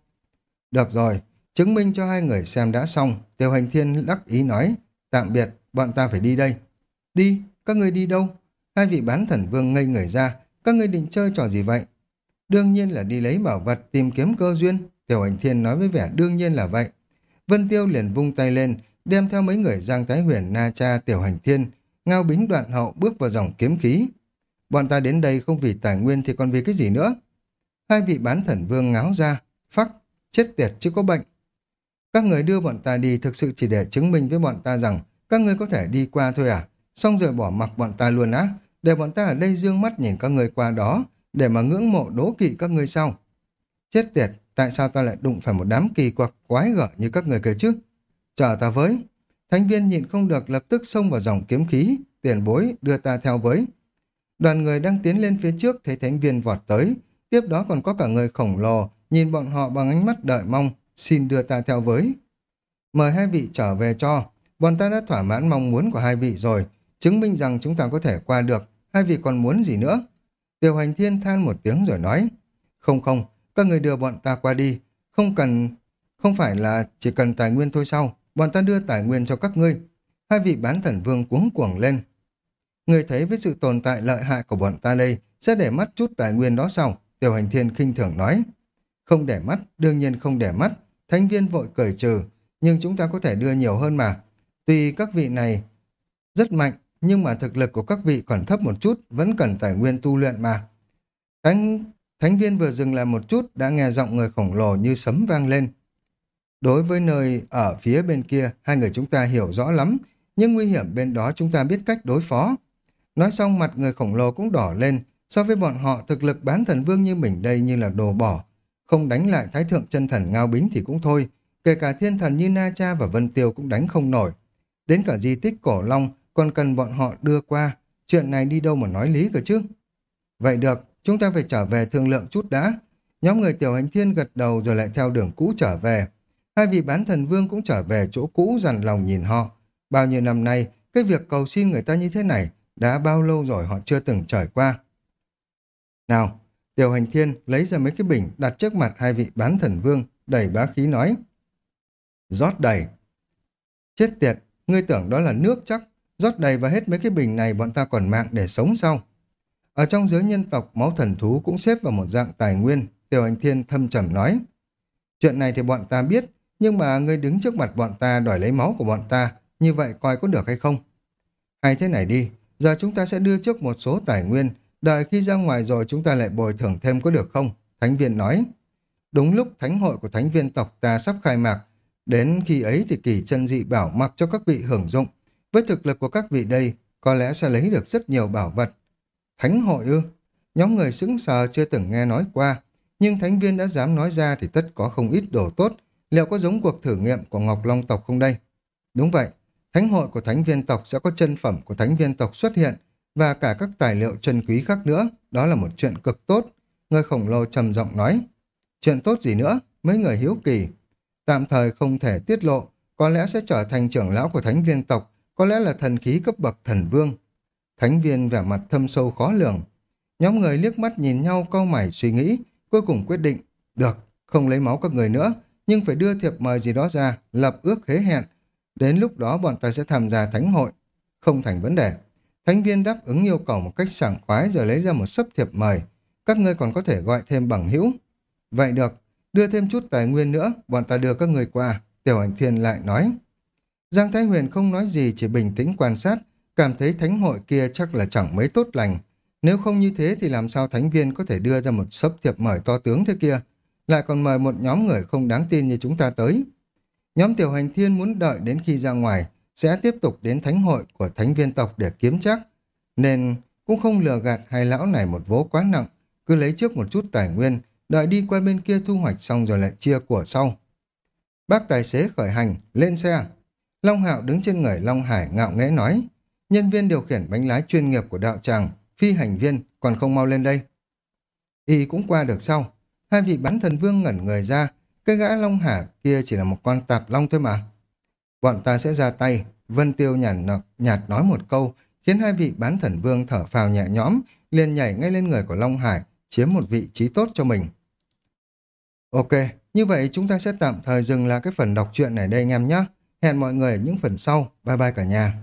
Được rồi, chứng minh cho hai người xem đã xong. Tiêu hành thiên lắc ý nói, tạm biệt, bọn ta phải đi đây. Đi, các ngươi đi đâu? Hai vị bán thần vương ngây người ra, các ngươi định chơi trò gì vậy? Đương nhiên là đi lấy bảo vật tìm kiếm cơ duyên, Tiểu Hành Thiên nói với vẻ đương nhiên là vậy. Vân Tiêu liền vung tay lên, đem theo mấy người Giang Thái Huyền, Na Cha, Tiểu Hành Thiên, Ngao Bính đoạn hậu bước vào dòng kiếm khí. Bọn ta đến đây không vì tài nguyên thì còn vì cái gì nữa? Hai vị bán thần vương ngáo ra, phắc, chết tiệt chứ có bệnh. Các người đưa bọn ta đi thực sự chỉ để chứng minh với bọn ta rằng các người có thể đi qua thôi à? Xong rồi bỏ mặc bọn ta luôn á, để bọn ta ở đây dương mắt nhìn các người qua đó, để mà ngưỡng mộ đố kỵ các người sau. Chết tiệt, tại sao ta lại đụng phải một đám kỳ quặc quái gở như các người kia chứ? Chờ ta với. Thánh viên nhịn không được lập tức xông vào dòng kiếm khí, tiền bối đưa ta theo với. Đoàn người đang tiến lên phía trước thấy thánh viên vọt tới, tiếp đó còn có cả người khổng lồ, nhìn bọn họ bằng ánh mắt đợi mong, xin đưa ta theo với. Mời hai vị trở về cho, bọn ta đã thỏa mãn mong muốn của hai vị rồi, chứng minh rằng chúng ta có thể qua được, hai vị còn muốn gì nữa? Tiểu hành thiên than một tiếng rồi nói, không không, các người đưa bọn ta qua đi, không cần, không phải là chỉ cần tài nguyên thôi sao, bọn ta đưa tài nguyên cho các ngươi. Hai vị bán thần vương cuống cuồng lên. Người thấy với sự tồn tại lợi hại của bọn ta đây, sẽ để mắt chút tài nguyên đó sao? Tiểu hành thiên khinh thường nói. Không để mắt, đương nhiên không để mắt. Thánh viên vội cởi trừ, nhưng chúng ta có thể đưa nhiều hơn mà. Tuy các vị này rất mạnh, nhưng mà thực lực của các vị còn thấp một chút, vẫn cần tài nguyên tu luyện mà. Thánh, thánh viên vừa dừng lại một chút, đã nghe giọng người khổng lồ như sấm vang lên. Đối với nơi ở phía bên kia, hai người chúng ta hiểu rõ lắm, nhưng nguy hiểm bên đó chúng ta biết cách đối phó. Nói xong mặt người khổng lồ cũng đỏ lên, so với bọn họ thực lực bán thần vương như mình đây như là đồ bỏ. Không đánh lại thái thượng chân thần ngao bính thì cũng thôi, kể cả thiên thần như Na Cha và Vân Tiêu cũng đánh không nổi. Đến cả di tích cổ long còn cần bọn họ đưa qua, chuyện này đi đâu mà nói lý cơ chứ. Vậy được, chúng ta phải trở về thương lượng chút đã. Nhóm người tiểu hành thiên gật đầu rồi lại theo đường cũ trở về. Hai vị bán thần vương cũng trở về chỗ cũ dằn lòng nhìn họ. Bao nhiêu năm nay, cái việc cầu xin người ta như thế này đã bao lâu rồi họ chưa từng trải qua. Nào, tiểu hành thiên lấy ra mấy cái bình đặt trước mặt hai vị bán thần vương, đẩy bá khí nói. rót đầy. Chết tiệt, Ngươi tưởng đó là nước chắc, rót đầy và hết mấy cái bình này bọn ta còn mạng để sống sau. Ở trong giới nhân tộc, máu thần thú cũng xếp vào một dạng tài nguyên, Tiểu Hành Thiên thâm trầm nói. Chuyện này thì bọn ta biết, nhưng mà ngươi đứng trước mặt bọn ta đòi lấy máu của bọn ta, như vậy coi có được hay không? Hay thế này đi, giờ chúng ta sẽ đưa trước một số tài nguyên, đợi khi ra ngoài rồi chúng ta lại bồi thường thêm có được không? Thánh viên nói. Đúng lúc thánh hội của thánh viên tộc ta sắp khai mạc, đến khi ấy thì kỳ chân dị bảo mặc cho các vị hưởng dụng. Với thực lực của các vị đây, có lẽ sẽ lấy được rất nhiều bảo vật. Thánh hội ư? Nhóm người sững sờ chưa từng nghe nói qua, nhưng thánh viên đã dám nói ra thì tất có không ít đồ tốt, liệu có giống cuộc thử nghiệm của Ngọc Long tộc không đây? Đúng vậy, thánh hội của thánh viên tộc sẽ có chân phẩm của thánh viên tộc xuất hiện và cả các tài liệu chân quý khác nữa, đó là một chuyện cực tốt. Người khổng lồ trầm giọng nói. Chuyện tốt gì nữa? Mấy người hiếu kỳ. Tạm thời không thể tiết lộ, có lẽ sẽ trở thành trưởng lão của thánh viên tộc, có lẽ là thần khí cấp bậc thần vương. Thánh viên vẻ mặt thâm sâu khó lường. Nhóm người liếc mắt nhìn nhau câu mày suy nghĩ, cuối cùng quyết định, được, không lấy máu các người nữa, nhưng phải đưa thiệp mời gì đó ra, lập ước khế hẹn. Đến lúc đó bọn ta sẽ tham gia thánh hội. Không thành vấn đề. Thánh viên đáp ứng yêu cầu một cách sảng khoái rồi lấy ra một sấp thiệp mời. Các ngươi còn có thể gọi thêm bằng hữu. Vậy được, đưa thêm chút tài nguyên nữa, bọn ta đưa các người qua. Tiểu hành thiên lại nói. Giang Thái Huyền không nói gì, chỉ bình tĩnh quan sát, cảm thấy thánh hội kia chắc là chẳng mấy tốt lành. Nếu không như thế thì làm sao thánh viên có thể đưa ra một sấp thiệp mời to tướng thế kia, lại còn mời một nhóm người không đáng tin như chúng ta tới. Nhóm tiểu hành thiên muốn đợi đến khi ra ngoài, sẽ tiếp tục đến thánh hội của thánh viên tộc để kiếm chắc, nên cũng không lừa gạt hai lão này một vố quá nặng, cứ lấy trước một chút tài nguyên, đợi đi qua bên kia thu hoạch xong rồi lại chia của sau. Bác tài xế khởi hành, lên xe. Long Hạo đứng trên người Long Hải ngạo nghễ nói, nhân viên điều khiển bánh lái chuyên nghiệp của đạo tràng, phi hành viên, còn không mau lên đây. Y cũng qua được sau. Hai vị bán thần vương ngẩn người ra, cái gã Long Hà kia chỉ là một con tạp long thôi mà. Bọn ta sẽ ra tay, Vân Tiêu nhàn nhạt, nhạt nói một câu, khiến hai vị bán thần vương thở phào nhẹ nhõm, liền nhảy ngay lên người của Long Hải, chiếm một vị trí tốt cho mình. Ok, như vậy chúng ta sẽ tạm thời dừng là cái phần đọc truyện này đây anh em nhé. Hẹn mọi người ở những phần sau. Bye bye cả nhà.